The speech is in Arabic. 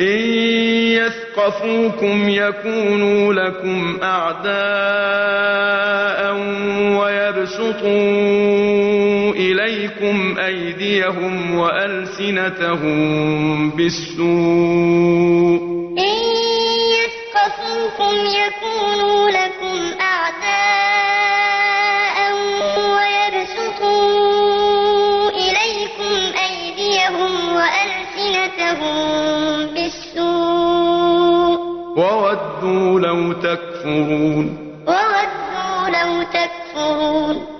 إن يثقفوكم يكونوا لكم أعداء ويبسطوا إليكم أيديهم وألسنتهم بالسوء. يكونوا لكم أعداء ويبسطوا إليكم أيديهم وألسنتهم وودوا لو تكفرون. وودوا لو تكفرون.